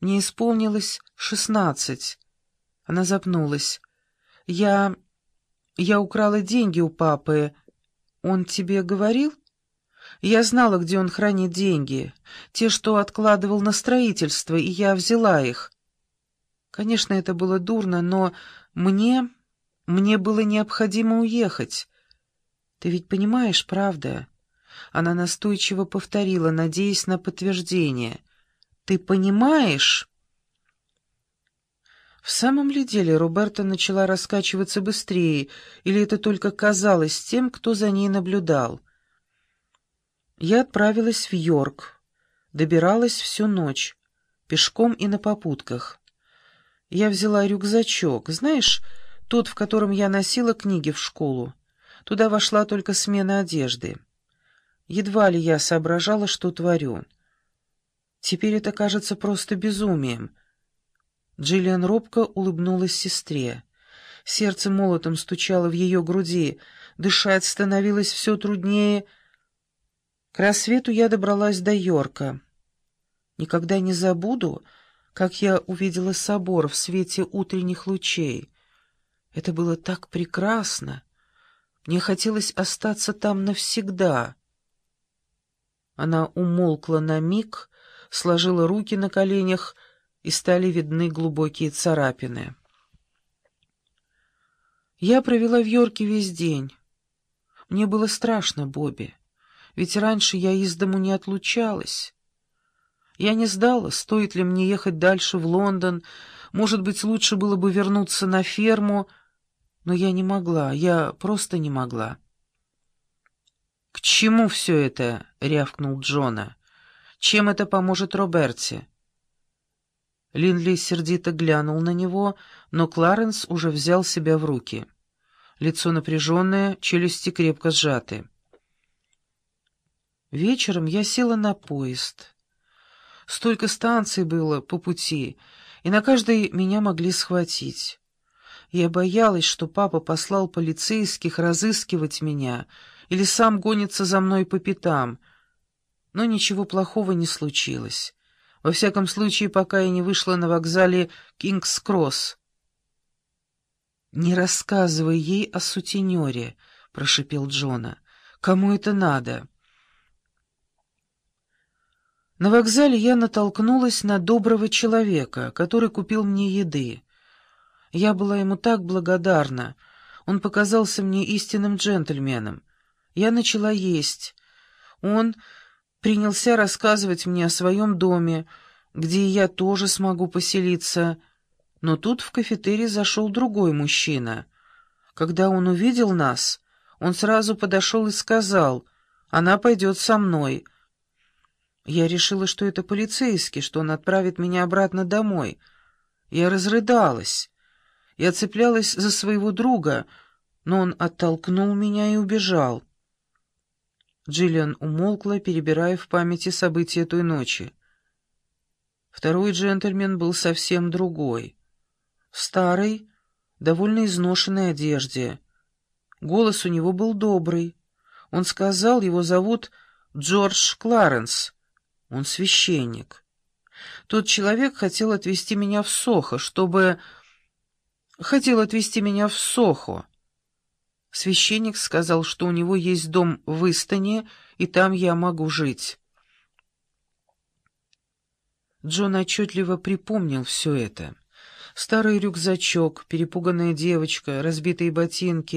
Мне исполнилось шестнадцать». Она запнулась. «Я... я украла деньги у папы. Он тебе говорил?» «Я знала, где он хранит деньги, те, что откладывал на строительство, и я взяла их. Конечно, это было дурно, но мне... мне было необходимо уехать. Ты ведь понимаешь, правда?» Она настойчиво повторила, надеясь на подтверждение. «Ты понимаешь?» В самом ли деле Роберта начала раскачиваться быстрее, или это только казалось тем, кто за ней наблюдал? Я отправилась в Йорк, добиралась всю ночь, пешком и на попутках. Я взяла рюкзачок, знаешь, тот, в котором я носила книги в школу. Туда вошла только смена одежды. Едва ли я соображала, что творю. Теперь это кажется просто безумием — Джиллиан робко улыбнулась сестре. Сердце молотом стучало в ее груди, дышать становилось все труднее. К рассвету я добралась до Йорка. Никогда не забуду, как я увидела собор в свете утренних лучей. Это было так прекрасно. Мне хотелось остаться там навсегда. Она умолкла на миг, сложила руки на коленях и стали видны глубокие царапины. Я провела в Йорке весь день. Мне было страшно, Бобби, ведь раньше я из дому не отлучалась. Я не знала, стоит ли мне ехать дальше в Лондон, может быть, лучше было бы вернуться на ферму, но я не могла, я просто не могла. «К чему все это?» — рявкнул Джона. «Чем это поможет Роберте?» Линли сердито глянул на него, но Кларенс уже взял себя в руки. Лицо напряженное, челюсти крепко сжаты. Вечером я села на поезд. Столько станций было по пути, и на каждой меня могли схватить. Я боялась, что папа послал полицейских разыскивать меня или сам гонится за мной по пятам, но ничего плохого не случилось. Во всяком случае, пока я не вышла на вокзале Кингс-Кросс. «Не рассказывай ей о сутенере», — прошипел Джона. «Кому это надо?» На вокзале я натолкнулась на доброго человека, который купил мне еды. Я была ему так благодарна. Он показался мне истинным джентльменом. Я начала есть. Он принялся рассказывать мне о своем доме, где я тоже смогу поселиться. Но тут в кафетерий зашел другой мужчина. Когда он увидел нас, он сразу подошел и сказал, «Она пойдет со мной». Я решила, что это полицейский, что он отправит меня обратно домой. Я разрыдалась. Я цеплялась за своего друга, но он оттолкнул меня и убежал. Джиллиан умолкла, перебирая в памяти события той ночи. Второй джентльмен был совсем другой. В старой, довольно изношенной одежде. Голос у него был добрый. Он сказал, его зовут Джордж Кларенс. Он священник. Тот человек хотел отвезти меня в Сохо, чтобы... Хотел отвезти меня в Сохо. Священник сказал, что у него есть дом в Истоне, и там я могу жить. Джон отчетливо припомнил все это. Старый рюкзачок, перепуганная девочка, разбитые ботинки,